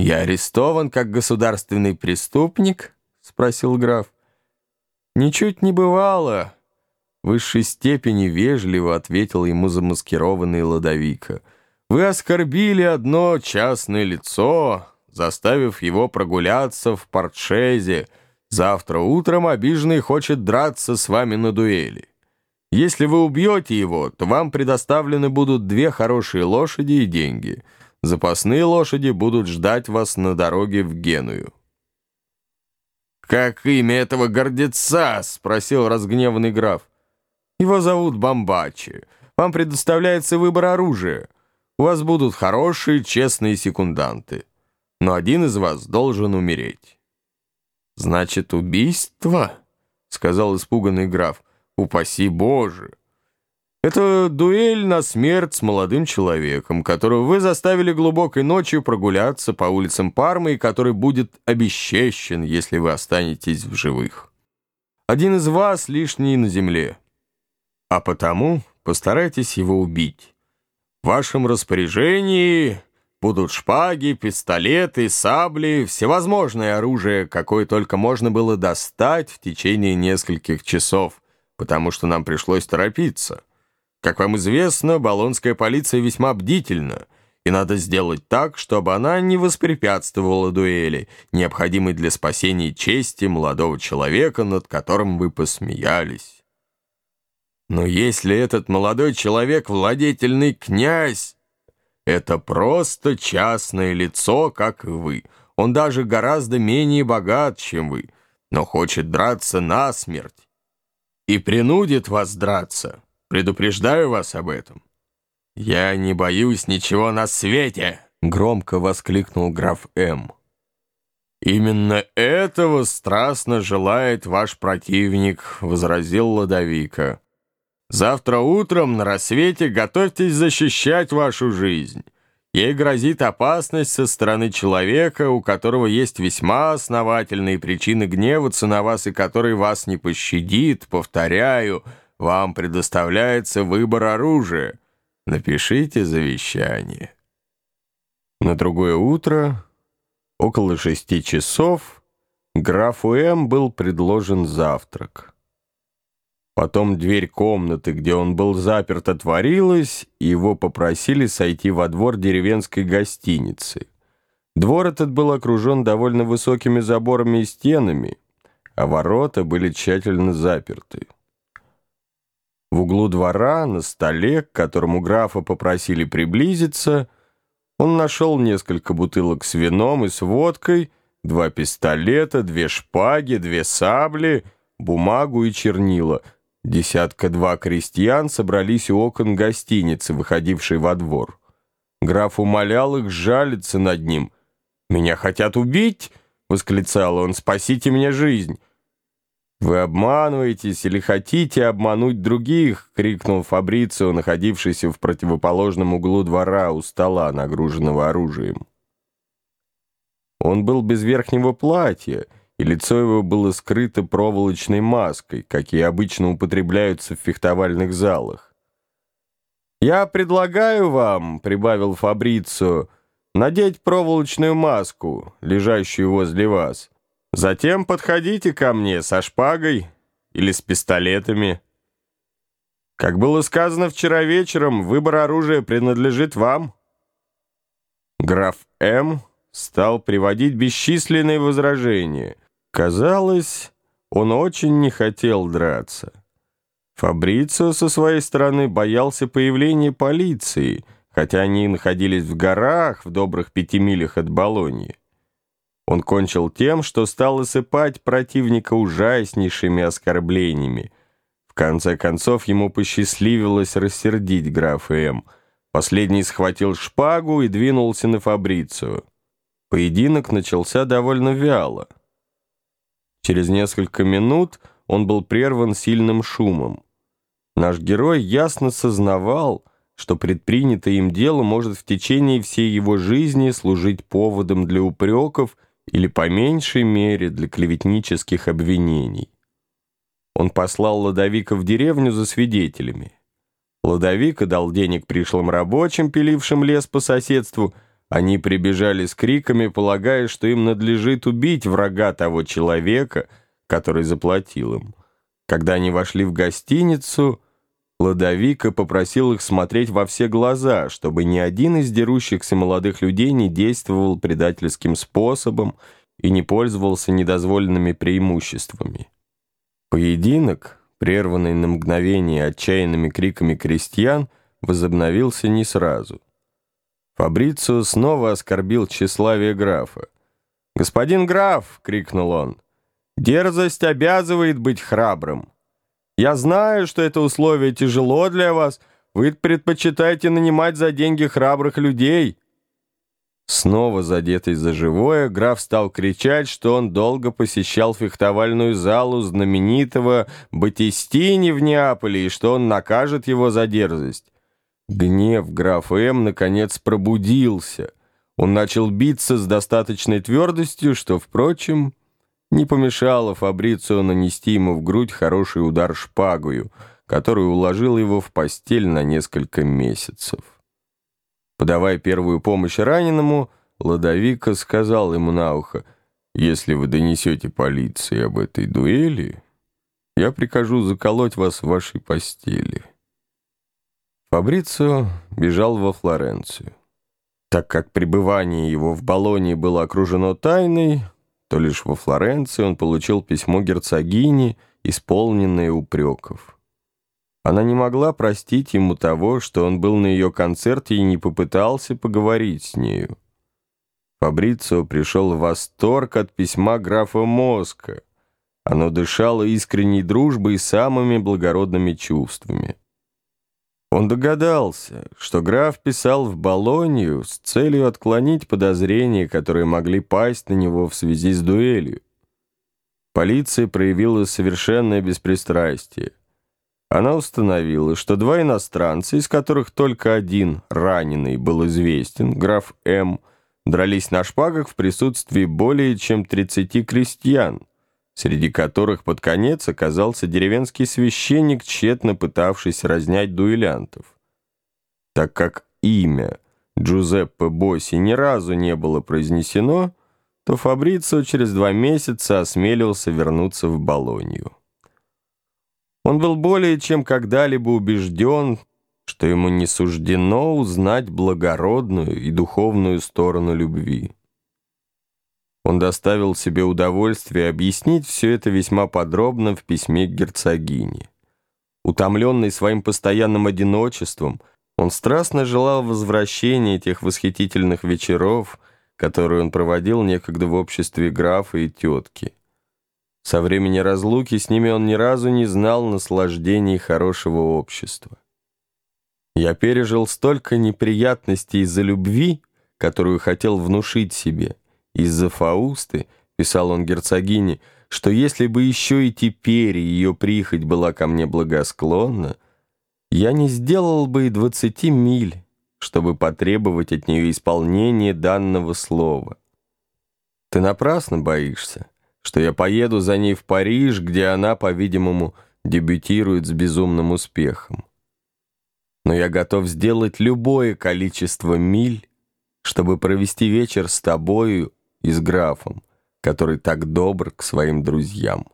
«Я арестован как государственный преступник?» — спросил граф. «Ничуть не бывало», — в высшей степени вежливо ответил ему замаскированный Ладовика. «Вы оскорбили одно частное лицо, заставив его прогуляться в портшезе. Завтра утром обиженный хочет драться с вами на дуэли. Если вы убьете его, то вам предоставлены будут две хорошие лошади и деньги. Запасные лошади будут ждать вас на дороге в Геную». «Как имя этого гордеца?» — спросил разгневанный граф. «Его зовут Бомбачи. Вам предоставляется выбор оружия. У вас будут хорошие, честные секунданты. Но один из вас должен умереть». «Значит, убийство?» — сказал испуганный граф. «Упаси Боже!» Это дуэль на смерть с молодым человеком, которого вы заставили глубокой ночью прогуляться по улицам Пармы и который будет обесчещен, если вы останетесь в живых. Один из вас лишний на земле, а потому постарайтесь его убить. В вашем распоряжении будут шпаги, пистолеты, сабли, всевозможное оружие, какое только можно было достать в течение нескольких часов, потому что нам пришлось торопиться». Как вам известно, болонская полиция весьма бдительна, и надо сделать так, чтобы она не воспрепятствовала дуэли, необходимой для спасения чести молодого человека, над которым вы посмеялись. Но если этот молодой человек владетельный князь, это просто частное лицо, как и вы. Он даже гораздо менее богат, чем вы, но хочет драться насмерть и принудит вас драться. Предупреждаю вас об этом». «Я не боюсь ничего на свете!» — громко воскликнул граф М. «Именно этого страстно желает ваш противник», — возразил Ладовика. «Завтра утром на рассвете готовьтесь защищать вашу жизнь. Ей грозит опасность со стороны человека, у которого есть весьма основательные причины гневаться на вас и который вас не пощадит, повторяю, — вам предоставляется выбор оружия. Напишите завещание. На другое утро, около шести часов, графу М. был предложен завтрак. Потом дверь комнаты, где он был заперт, отворилась, и его попросили сойти во двор деревенской гостиницы. Двор этот был окружен довольно высокими заборами и стенами, а ворота были тщательно заперты. В углу двора, на столе, к которому графа попросили приблизиться, он нашел несколько бутылок с вином и с водкой, два пистолета, две шпаги, две сабли, бумагу и чернила. Десятка-два крестьян собрались у окон гостиницы, выходившей во двор. Граф умолял их жалиться над ним. «Меня хотят убить!» — восклицал он. «Спасите мне жизнь!» «Вы обманываетесь или хотите обмануть других?» — крикнул Фабрицио, находившийся в противоположном углу двора у стола, нагруженного оружием. Он был без верхнего платья, и лицо его было скрыто проволочной маской, какие обычно употребляются в фехтовальных залах. «Я предлагаю вам», — прибавил Фабрицио, — «надеть проволочную маску, лежащую возле вас». Затем подходите ко мне со шпагой или с пистолетами. Как было сказано вчера вечером, выбор оружия принадлежит вам. Граф М. стал приводить бесчисленные возражения. Казалось, он очень не хотел драться. Фабрицио со своей стороны боялся появления полиции, хотя они находились в горах в добрых пяти милях от Болоньи. Он кончил тем, что стал осыпать противника ужаснейшими оскорблениями. В конце концов, ему посчастливилось рассердить графа М. Последний схватил шпагу и двинулся на Фабрицию. Поединок начался довольно вяло. Через несколько минут он был прерван сильным шумом. Наш герой ясно сознавал, что предпринятое им дело может в течение всей его жизни служить поводом для упреков или по меньшей мере для клеветнических обвинений. Он послал Ладовика в деревню за свидетелями. Ладовика дал денег пришлым рабочим, пилившим лес по соседству, Они прибежали с криками, полагая, что им надлежит убить врага того человека, который заплатил им. Когда они вошли в гостиницу, Ладовика попросил их смотреть во все глаза, чтобы ни один из дерущихся молодых людей не действовал предательским способом и не пользовался недозволенными преимуществами. Поединок, прерванный на мгновение отчаянными криками крестьян, возобновился не сразу. Фабрицио снова оскорбил тщеславие графа. «Господин граф!» — крикнул он. «Дерзость обязывает быть храбрым. Я знаю, что это условие тяжело для вас. Вы предпочитаете нанимать за деньги храбрых людей». Снова задетый за живое, граф стал кричать, что он долго посещал фехтовальную залу знаменитого Батистини в Неаполе и что он накажет его за дерзость. Гнев графа М. наконец пробудился. Он начал биться с достаточной твердостью, что, впрочем, не помешало Фабрицио нанести ему в грудь хороший удар шпагою, который уложил его в постель на несколько месяцев. Подавая первую помощь раненому, Ладовика сказал ему на ухо, «Если вы донесете полиции об этой дуэли, я прикажу заколоть вас в вашей постели». Фабрицио бежал во Флоренцию. Так как пребывание его в Болонии было окружено тайной, то лишь во Флоренции он получил письмо герцогини, исполненное упреков. Она не могла простить ему того, что он был на ее концерте и не попытался поговорить с нею. Фабрицио пришел в восторг от письма графа Моска. Оно дышало искренней дружбой и самыми благородными чувствами. Он догадался, что граф писал в Болонию с целью отклонить подозрения, которые могли пасть на него в связи с дуэлью. Полиция проявила совершенное беспристрастие. Она установила, что два иностранца, из которых только один, раненый, был известен, граф М., дрались на шпагах в присутствии более чем 30 крестьян, среди которых под конец оказался деревенский священник, тщетно пытавшийся разнять дуэлянтов. Так как имя Джузеппе Босси ни разу не было произнесено, то Фабрицио через два месяца осмелился вернуться в Болонью. Он был более чем когда-либо убежден, что ему не суждено узнать благородную и духовную сторону любви. Он доставил себе удовольствие объяснить все это весьма подробно в письме к герцогине. Утомленный своим постоянным одиночеством, он страстно желал возвращения тех восхитительных вечеров, которые он проводил некогда в обществе графа и тетки. Со времени разлуки с ними он ни разу не знал наслаждений хорошего общества. Я пережил столько неприятностей из-за любви, которую хотел внушить себе, из-за Фаусты, писал он герцогине, что если бы еще и теперь ее прихоть была ко мне благосклонна, я не сделал бы и двадцати миль, чтобы потребовать от нее исполнения данного слова. Ты напрасно боишься что я поеду за ней в Париж, где она, по-видимому, дебютирует с безумным успехом. Но я готов сделать любое количество миль, чтобы провести вечер с тобою и с графом, который так добр к своим друзьям.